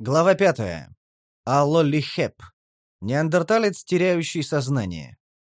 Глава пятая. Аллолихеп. Неандерталец, теряющий сознание.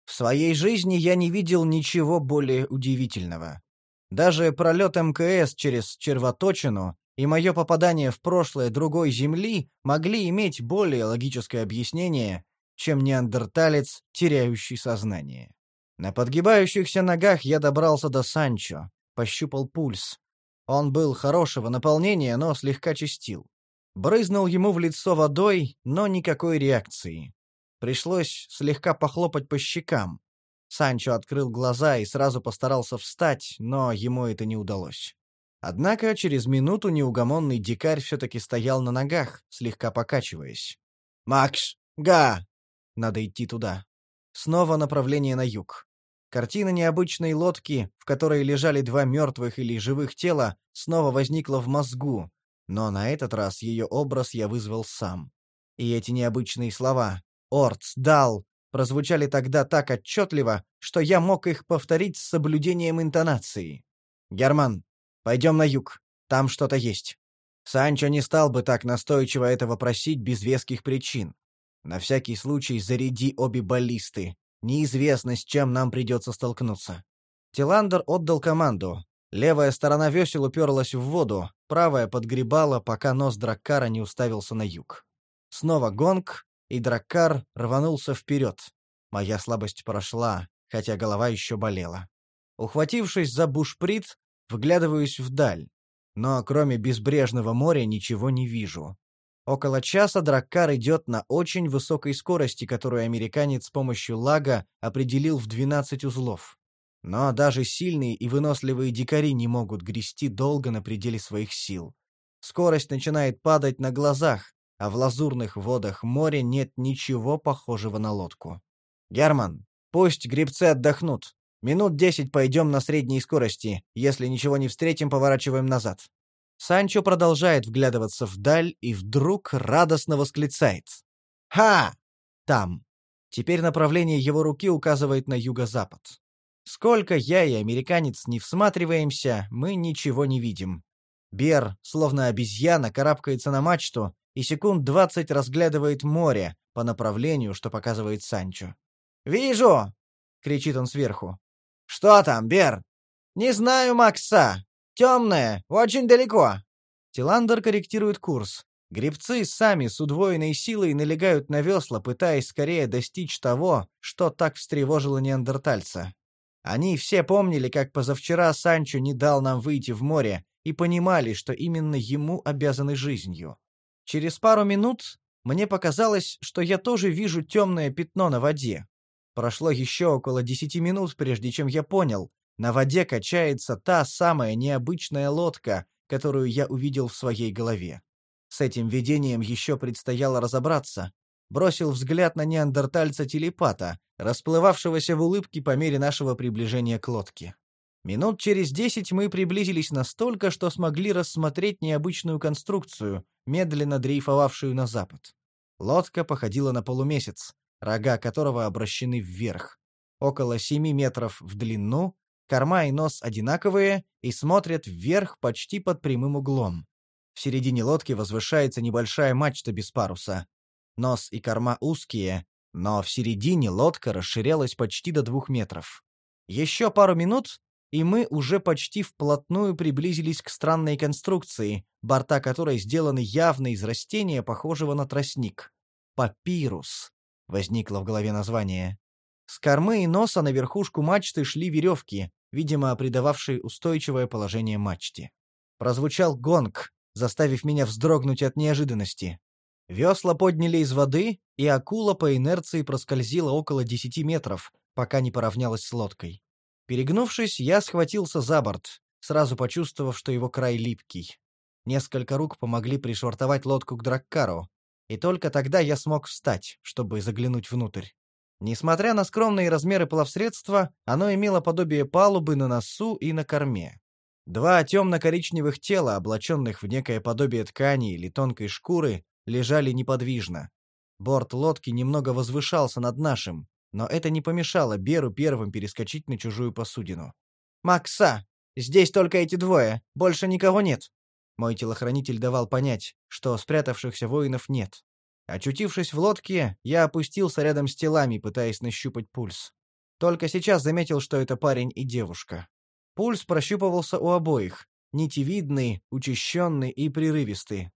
В своей жизни я не видел ничего более удивительного. Даже пролет МКС через червоточину и мое попадание в прошлое другой Земли могли иметь более логическое объяснение, чем неандерталец, теряющий сознание. На подгибающихся ногах я добрался до Санчо, пощупал пульс. Он был хорошего наполнения, но слегка чистил. Брызнул ему в лицо водой, но никакой реакции. Пришлось слегка похлопать по щекам. Санчо открыл глаза и сразу постарался встать, но ему это не удалось. Однако через минуту неугомонный дикарь все-таки стоял на ногах, слегка покачиваясь. «Макс! Га!» Надо идти туда. Снова направление на юг. Картина необычной лодки, в которой лежали два мертвых или живых тела, снова возникла в мозгу, но на этот раз ее образ я вызвал сам. И эти необычные слова «Орц», «Дал» прозвучали тогда так отчетливо, что я мог их повторить с соблюдением интонации. «Герман, пойдем на юг, там что-то есть». Санчо не стал бы так настойчиво этого просить без веских причин. На всякий случай заряди обе баллисты. Неизвестно, с чем нам придется столкнуться. Тиландер отдал команду. Левая сторона весел уперлась в воду, правая подгребала, пока нос Драккара не уставился на юг. Снова гонг, и Драккар рванулся вперед. Моя слабость прошла, хотя голова еще болела. Ухватившись за бушприт, вглядываюсь вдаль. Но кроме безбрежного моря ничего не вижу. Около часа Драккар идет на очень высокой скорости, которую американец с помощью лага определил в 12 узлов. Но даже сильные и выносливые дикари не могут грести долго на пределе своих сил. Скорость начинает падать на глазах, а в лазурных водах моря нет ничего похожего на лодку. «Герман, пусть гребцы отдохнут. Минут десять пойдем на средней скорости. Если ничего не встретим, поворачиваем назад». Санчо продолжает вглядываться вдаль и вдруг радостно восклицает. «Ха! Там!» Теперь направление его руки указывает на юго-запад. Сколько я и американец не всматриваемся, мы ничего не видим. Бер, словно обезьяна, карабкается на мачту и секунд двадцать разглядывает море по направлению, что показывает Санчо. «Вижу!» — кричит он сверху. «Что там, Бер?» «Не знаю, Макса. Темное, очень далеко. Тиландер корректирует курс. Гребцы сами с удвоенной силой налегают на весла, пытаясь скорее достичь того, что так встревожило неандертальца. Они все помнили, как позавчера Санчо не дал нам выйти в море, и понимали, что именно ему обязаны жизнью. Через пару минут мне показалось, что я тоже вижу темное пятно на воде. Прошло еще около десяти минут, прежде чем я понял, на воде качается та самая необычная лодка, которую я увидел в своей голове. С этим видением еще предстояло разобраться. Бросил взгляд на неандертальца-телепата, расплывавшегося в улыбке по мере нашего приближения к лодке. Минут через десять мы приблизились настолько, что смогли рассмотреть необычную конструкцию, медленно дрейфовавшую на запад. Лодка походила на полумесяц, рога которого обращены вверх. Около семи метров в длину, Корма и нос одинаковые и смотрят вверх почти под прямым углом. В середине лодки возвышается небольшая мачта без паруса. Нос и корма узкие, но в середине лодка расширялась почти до двух метров. Еще пару минут, и мы уже почти вплотную приблизились к странной конструкции, борта которой сделаны явно из растения, похожего на тростник. Папирус. Возникло в голове название. С кормы и носа на верхушку мачты шли веревки, видимо, придававшие устойчивое положение мачте. Прозвучал гонг, заставив меня вздрогнуть от неожиданности. Весла подняли из воды, и акула по инерции проскользила около десяти метров, пока не поравнялась с лодкой. Перегнувшись, я схватился за борт, сразу почувствовав, что его край липкий. Несколько рук помогли пришвартовать лодку к Драккару, и только тогда я смог встать, чтобы заглянуть внутрь. Несмотря на скромные размеры плавсредства, оно имело подобие палубы на носу и на корме. Два темно-коричневых тела, облаченных в некое подобие ткани или тонкой шкуры, лежали неподвижно. Борт лодки немного возвышался над нашим, но это не помешало Беру первым перескочить на чужую посудину. «Макса! Здесь только эти двое, больше никого нет!» Мой телохранитель давал понять, что спрятавшихся воинов нет. Очутившись в лодке, я опустился рядом с телами, пытаясь нащупать пульс. Только сейчас заметил, что это парень и девушка. Пульс прощупывался у обоих, нитевидный, учащенный и прерывистый.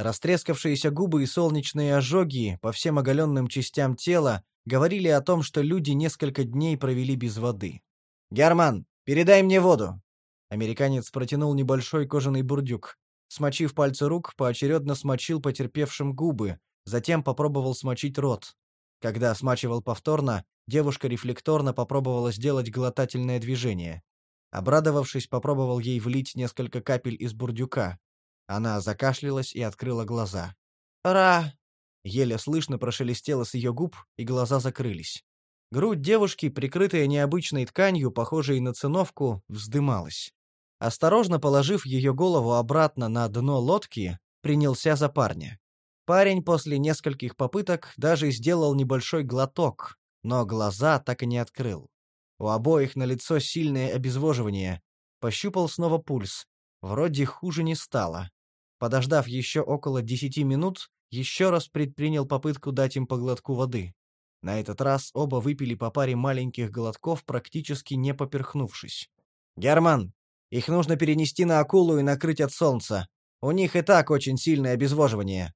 Растрескавшиеся губы и солнечные ожоги по всем оголенным частям тела говорили о том, что люди несколько дней провели без воды. «Герман, передай мне воду!» Американец протянул небольшой кожаный бурдюк. Смочив пальцы рук, поочередно смочил потерпевшим губы, затем попробовал смочить рот. Когда смачивал повторно, девушка рефлекторно попробовала сделать глотательное движение. Обрадовавшись, попробовал ей влить несколько капель из бурдюка. Она закашлялась и открыла глаза. «Ра!» Еле слышно прошелестело с ее губ, и глаза закрылись. Грудь девушки, прикрытая необычной тканью, похожей на циновку, вздымалась. Осторожно положив ее голову обратно на дно лодки, принялся за парня. Парень после нескольких попыток даже сделал небольшой глоток, но глаза так и не открыл. У обоих на лицо сильное обезвоживание. Пощупал снова пульс. Вроде хуже не стало. Подождав еще около десяти минут, еще раз предпринял попытку дать им по глотку воды. На этот раз оба выпили по паре маленьких глотков, практически не поперхнувшись. «Герман, их нужно перенести на акулу и накрыть от солнца. У них и так очень сильное обезвоживание.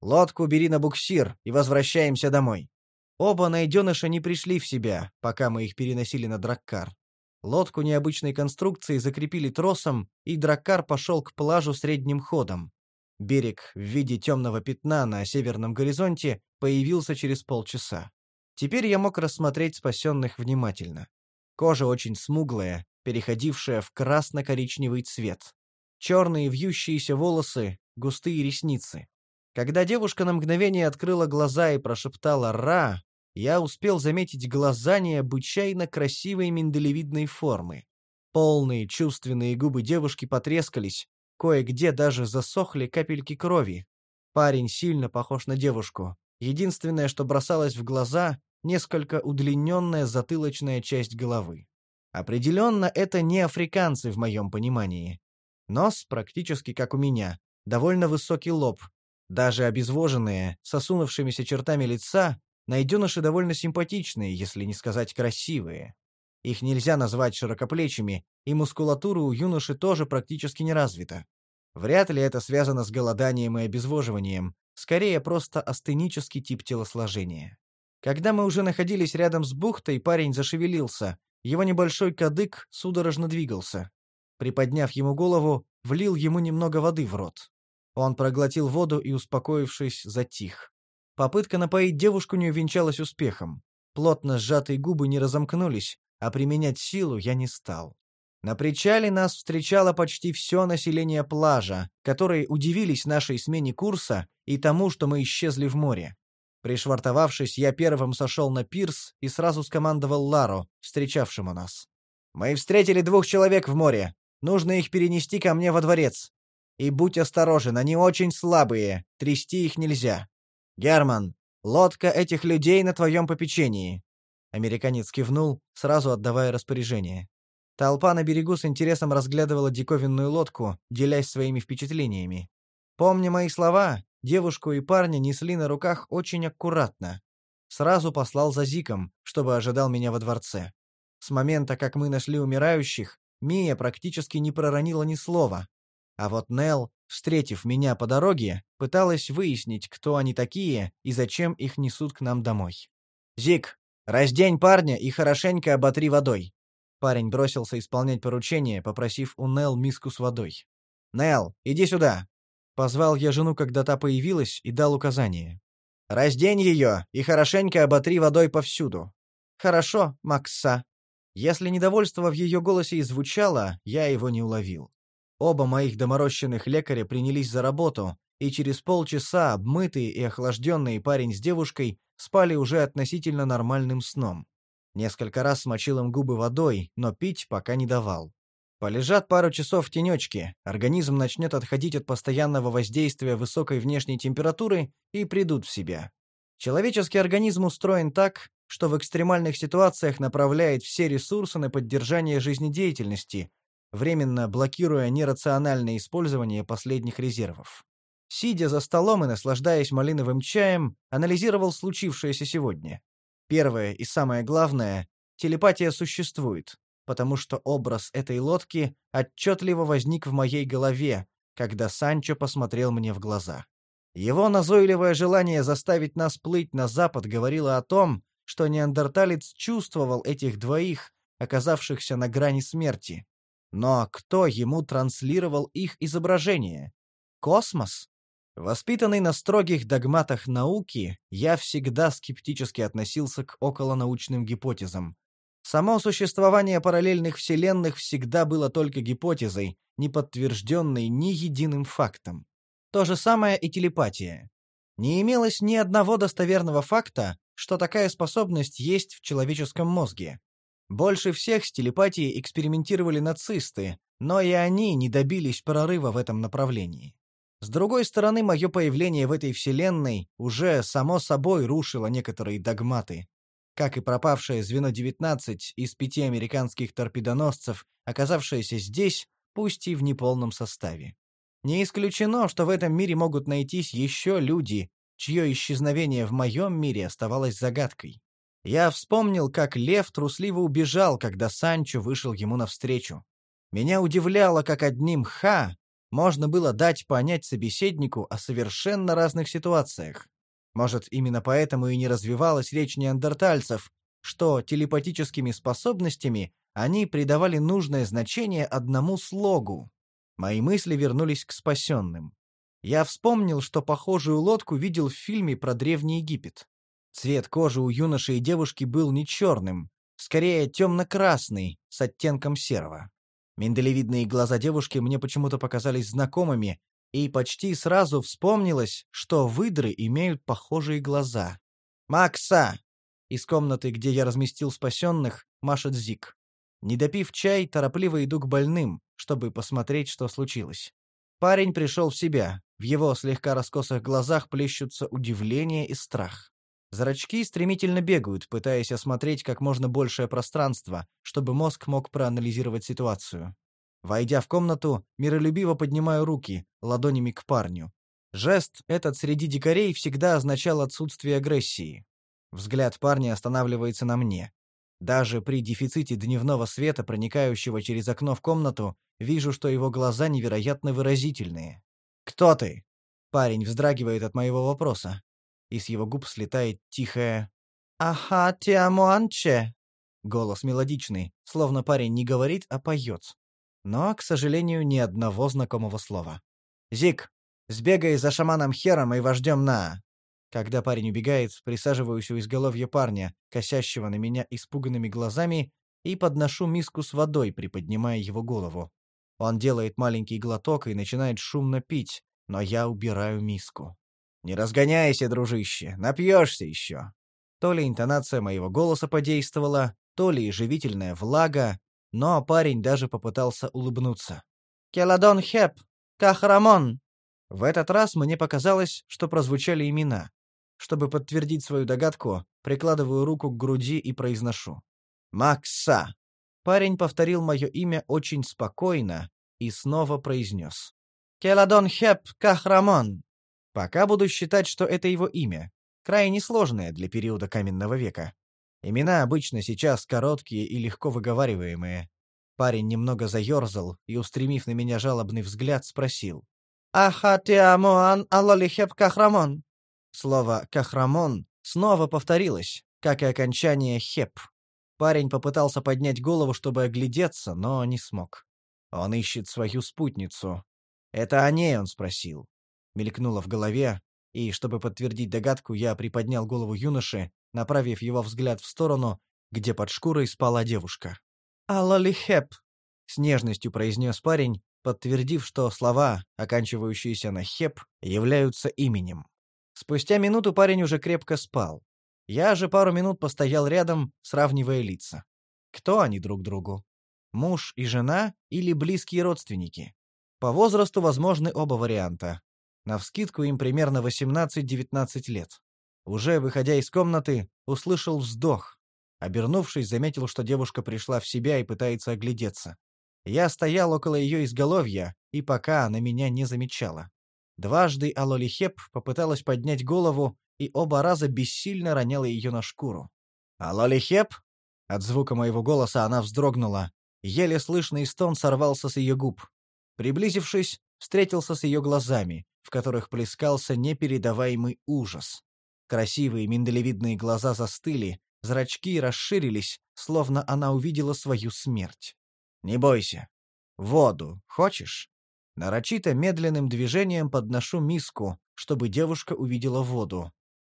Лодку бери на буксир и возвращаемся домой». Оба найденыша не пришли в себя, пока мы их переносили на драккар. Лодку необычной конструкции закрепили тросом, и драккар пошел к плажу средним ходом. Берег в виде темного пятна на северном горизонте появился через полчаса. Теперь я мог рассмотреть спасенных внимательно. Кожа очень смуглая, переходившая в красно-коричневый цвет. Черные вьющиеся волосы, густые ресницы. Когда девушка на мгновение открыла глаза и прошептала «Ра», я успел заметить глаза необычайно красивой миндалевидной формы. Полные чувственные губы девушки потрескались, кое-где даже засохли капельки крови. Парень сильно похож на девушку. Единственное, что бросалось в глаза — несколько удлиненная затылочная часть головы. Определенно, это не африканцы в моем понимании. Нос практически как у меня, довольно высокий лоб. Даже обезвоженные, сосунувшимися чертами лица, Найденыши довольно симпатичные, если не сказать красивые. Их нельзя назвать широкоплечими, и мускулатура у юноши тоже практически не развита. Вряд ли это связано с голоданием и обезвоживанием, скорее просто астенический тип телосложения. Когда мы уже находились рядом с бухтой, парень зашевелился, его небольшой кадык судорожно двигался. Приподняв ему голову, влил ему немного воды в рот. Он проглотил воду и, успокоившись, затих. Попытка напоить девушку не увенчалась успехом. Плотно сжатые губы не разомкнулись, а применять силу я не стал. На причале нас встречало почти все население плажа, которые удивились нашей смене курса и тому, что мы исчезли в море. Пришвартовавшись, я первым сошел на пирс и сразу скомандовал Лару, встречавшему нас. «Мы встретили двух человек в море. Нужно их перенести ко мне во дворец. И будь осторожен, они очень слабые, трясти их нельзя. «Герман, лодка этих людей на твоем попечении». Американец кивнул, сразу отдавая распоряжение. Толпа на берегу с интересом разглядывала диковинную лодку, делясь своими впечатлениями. Помня мои слова, девушку и парня несли на руках очень аккуратно. Сразу послал за Зиком, чтобы ожидал меня во дворце. С момента, как мы нашли умирающих, Мия практически не проронила ни слова. А вот Нел встретив меня по дороге, пыталась выяснить, кто они такие и зачем их несут к нам домой. «Зик, раздень парня и хорошенько оботри водой». Парень бросился исполнять поручение, попросив у Нел миску с водой. «Нел, иди сюда!» Позвал я жену, когда та появилась, и дал указание. «Раздень ее и хорошенько оботри водой повсюду». «Хорошо, Макса». Если недовольство в ее голосе и звучало, я его не уловил. Оба моих доморощенных лекаря принялись за работу, и через полчаса обмытый и охлажденный парень с девушкой спали уже относительно нормальным сном. Несколько раз смочил им губы водой, но пить пока не давал. Полежат пару часов в тенечке, организм начнет отходить от постоянного воздействия высокой внешней температуры и придут в себя. Человеческий организм устроен так, что в экстремальных ситуациях направляет все ресурсы на поддержание жизнедеятельности, временно блокируя нерациональное использование последних резервов. Сидя за столом и наслаждаясь малиновым чаем, анализировал случившееся сегодня. Первое и самое главное — телепатия существует, потому что образ этой лодки отчетливо возник в моей голове, когда Санчо посмотрел мне в глаза. Его назойливое желание заставить нас плыть на запад говорило о том, что неандерталец чувствовал этих двоих, оказавшихся на грани смерти. Но кто ему транслировал их изображение? Космос? Воспитанный на строгих догматах науки, я всегда скептически относился к околонаучным гипотезам. Само существование параллельных вселенных всегда было только гипотезой, не подтвержденной ни единым фактом. То же самое и телепатия. Не имелось ни одного достоверного факта, что такая способность есть в человеческом мозге. Больше всех с телепатией экспериментировали нацисты, но и они не добились прорыва в этом направлении. С другой стороны, мое появление в этой вселенной уже само собой рушило некоторые догматы. Как и пропавшее звено 19 из пяти американских торпедоносцев, оказавшееся здесь, пусть и в неполном составе. Не исключено, что в этом мире могут найтись еще люди, чье исчезновение в моем мире оставалось загадкой. Я вспомнил, как лев трусливо убежал, когда Санчо вышел ему навстречу. Меня удивляло, как одним «ха» можно было дать понять собеседнику о совершенно разных ситуациях. Может, именно поэтому и не развивалась речь неандертальцев, что телепатическими способностями они придавали нужное значение одному слогу. Мои мысли вернулись к спасенным. Я вспомнил, что похожую лодку видел в фильме про Древний Египет. Цвет кожи у юноши и девушки был не черным, скорее темно-красный, с оттенком серого. Миндалевидные глаза девушки мне почему-то показались знакомыми, и почти сразу вспомнилось, что выдры имеют похожие глаза. «Макса!» Из комнаты, где я разместил спасенных, машет Зик. Не допив чай, торопливо иду к больным, чтобы посмотреть, что случилось. Парень пришел в себя, в его слегка раскосых глазах плещутся удивление и страх. Зрачки стремительно бегают, пытаясь осмотреть как можно большее пространство, чтобы мозг мог проанализировать ситуацию. Войдя в комнату, миролюбиво поднимаю руки, ладонями к парню. Жест этот среди дикарей всегда означал отсутствие агрессии. Взгляд парня останавливается на мне. Даже при дефиците дневного света, проникающего через окно в комнату, вижу, что его глаза невероятно выразительные. «Кто ты?» Парень вздрагивает от моего вопроса и с его губ слетает тихое «Аха, тиамуанче!» Голос мелодичный, словно парень не говорит, а поет. Но, к сожалению, ни одного знакомого слова. «Зик, сбегай за шаманом Хером и вождем На!» Когда парень убегает, присаживаюсь у изголовья парня, косящего на меня испуганными глазами, и подношу миску с водой, приподнимая его голову. Он делает маленький глоток и начинает шумно пить, но я убираю миску. Не разгоняйся, дружище, напьешься еще. То ли интонация моего голоса подействовала, то ли живительная влага, но парень даже попытался улыбнуться. «Келадон Хеп! Кахрамон!» В этот раз мне показалось, что прозвучали имена. Чтобы подтвердить свою догадку, прикладываю руку к груди и произношу. «Макса!» Парень повторил мое имя очень спокойно и снова произнес. «Келадон Хеп Кахрамон!» Пока буду считать, что это его имя. Крайне сложное для периода каменного века. Имена обычно сейчас короткие и легко выговариваемые. Парень немного заерзал и, устремив на меня жалобный взгляд, спросил. «Ахатиамуан алолихеп кахрамон». Слово «кахрамон» снова повторилось, как и окончание «хеп». Парень попытался поднять голову, чтобы оглядеться, но не смог. Он ищет свою спутницу. Это о ней он спросил мелькнуло в голове, и, чтобы подтвердить догадку, я приподнял голову юноши, направив его взгляд в сторону, где под шкурой спала девушка. «Аллалихеп!» — с нежностью произнес парень, подтвердив, что слова, оканчивающиеся на «хеп», являются именем. Спустя минуту парень уже крепко спал. Я же пару минут постоял рядом, сравнивая лица. Кто они друг другу? Муж и жена или близкие родственники? По возрасту возможны оба варианта. Навскидку им примерно 18-19 лет. Уже выходя из комнаты, услышал вздох. Обернувшись, заметил, что девушка пришла в себя и пытается оглядеться. Я стоял около ее изголовья, и пока она меня не замечала. Дважды Алолихеп попыталась поднять голову, и оба раза бессильно роняла ее на шкуру. «Алолихеп?» От звука моего голоса она вздрогнула. Еле слышный стон сорвался с ее губ. Приблизившись, встретился с ее глазами, в которых плескался непередаваемый ужас. Красивые миндалевидные глаза застыли, зрачки расширились, словно она увидела свою смерть. «Не бойся. Воду хочешь?» Нарочито медленным движением подношу миску, чтобы девушка увидела воду.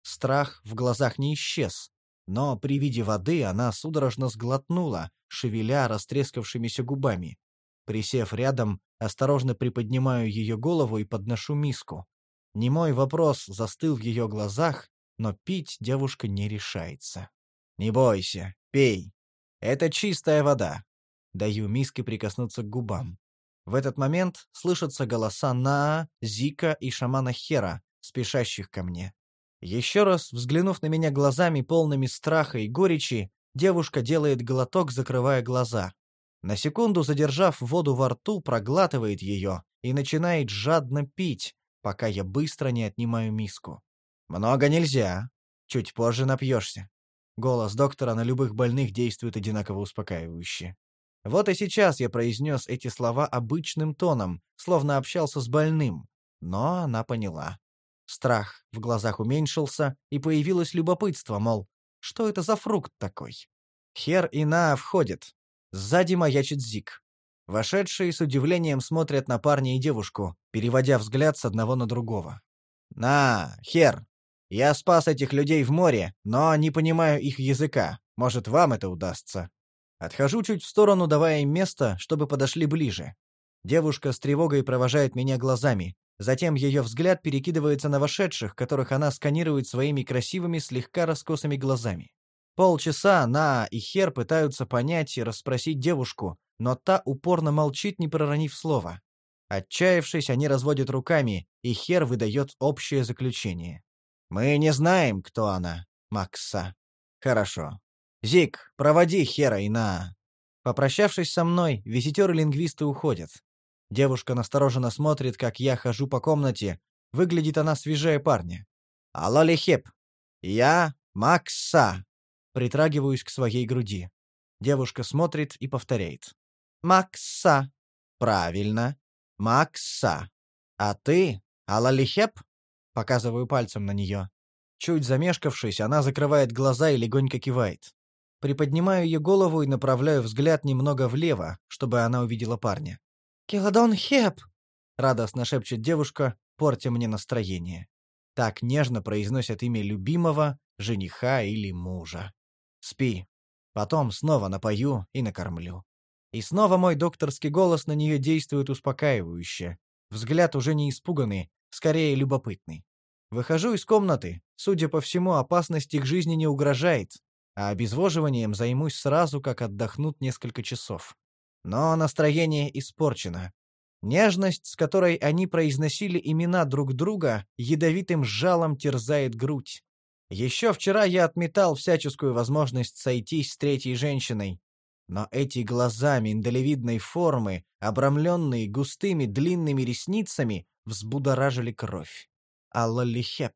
Страх в глазах не исчез, но при виде воды она судорожно сглотнула, шевеля растрескавшимися губами. Присев рядом, осторожно приподнимаю ее голову и подношу миску. Немой вопрос застыл в ее глазах, но пить девушка не решается. «Не бойся, пей. Это чистая вода». Даю миске прикоснуться к губам. В этот момент слышатся голоса Наа, Зика и шамана Хера, спешащих ко мне. Еще раз взглянув на меня глазами полными страха и горечи, девушка делает глоток, закрывая глаза. На секунду задержав воду во рту, проглатывает ее и начинает жадно пить, пока я быстро не отнимаю миску. «Много нельзя. Чуть позже напьешься». Голос доктора на любых больных действует одинаково успокаивающе. Вот и сейчас я произнес эти слова обычным тоном, словно общался с больным, но она поняла. Страх в глазах уменьшился, и появилось любопытство, мол, что это за фрукт такой? Хер и На входит. Сзади маячит Зик. Вошедшие с удивлением смотрят на парня и девушку, переводя взгляд с одного на другого. «На, Хер, я спас этих людей в море, но не понимаю их языка. Может, вам это удастся?» Отхожу чуть в сторону, давая им место, чтобы подошли ближе. Девушка с тревогой провожает меня глазами. Затем ее взгляд перекидывается на вошедших, которых она сканирует своими красивыми, слегка раскосыми глазами. Полчаса На и Хер пытаются понять и расспросить девушку, но та упорно молчит, не проронив слова. Отчаявшись, они разводят руками, и Хер выдает общее заключение. «Мы не знаем, кто она, Макса». «Хорошо. Зик, проводи Хера и На». Попрощавшись со мной, визитеры-лингвисты уходят. Девушка настороженно смотрит, как я хожу по комнате. Выглядит она свежее парня. «Алло, Лехеп! Я Макса!» Притрагиваюсь к своей груди. Девушка смотрит и повторяет. «Макса!» «Правильно. Макса. А ты Алалихеп?» Показываю пальцем на нее. Чуть замешкавшись, она закрывает глаза и легонько кивает. Приподнимаю ее голову и направляю взгляд немного влево, чтобы она увидела парня. «Келадон Хеп!» — радостно шепчет девушка, портя мне настроение. Так нежно произносят имя любимого, жениха или мужа. «Спи. Потом снова напою и накормлю». И снова мой докторский голос на нее действует успокаивающе. Взгляд уже не испуганный, скорее любопытный. Выхожу из комнаты. Судя по всему, опасность их жизни не угрожает, а обезвоживанием займусь сразу, как отдохнут несколько часов. Но настроение испорчено. Нежность, с которой они произносили имена друг друга, ядовитым жалом терзает грудь. Еще вчера я отметал всяческую возможность сойтись с третьей женщиной. Но эти глаза миндалевидной формы, обрамленные густыми длинными ресницами, взбудоражили кровь. Аллалихеп.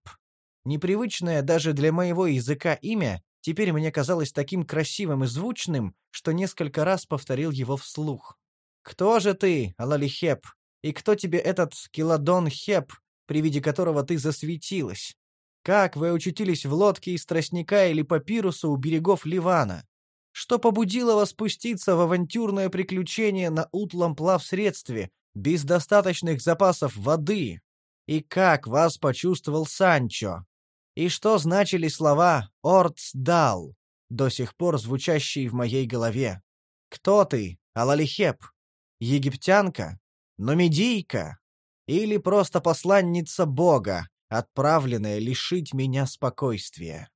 Непривычное даже для моего языка имя теперь мне казалось таким красивым и звучным, что несколько раз повторил его вслух. «Кто же ты, Алалихеп? И кто тебе этот Киладон Хеп, при виде которого ты засветилась? Как вы очутились в лодке из тростника или папируса у берегов Ливана? Что побудило вас спуститься в авантюрное приключение на утлом плавсредстве, без достаточных запасов воды? И как вас почувствовал Санчо? И что значили слова «Орцдал», до сих пор звучащие в моей голове? Кто ты, Алалихеп? Египтянка? Нумидийка? Или просто посланница Бога, отправленная лишить меня спокойствия?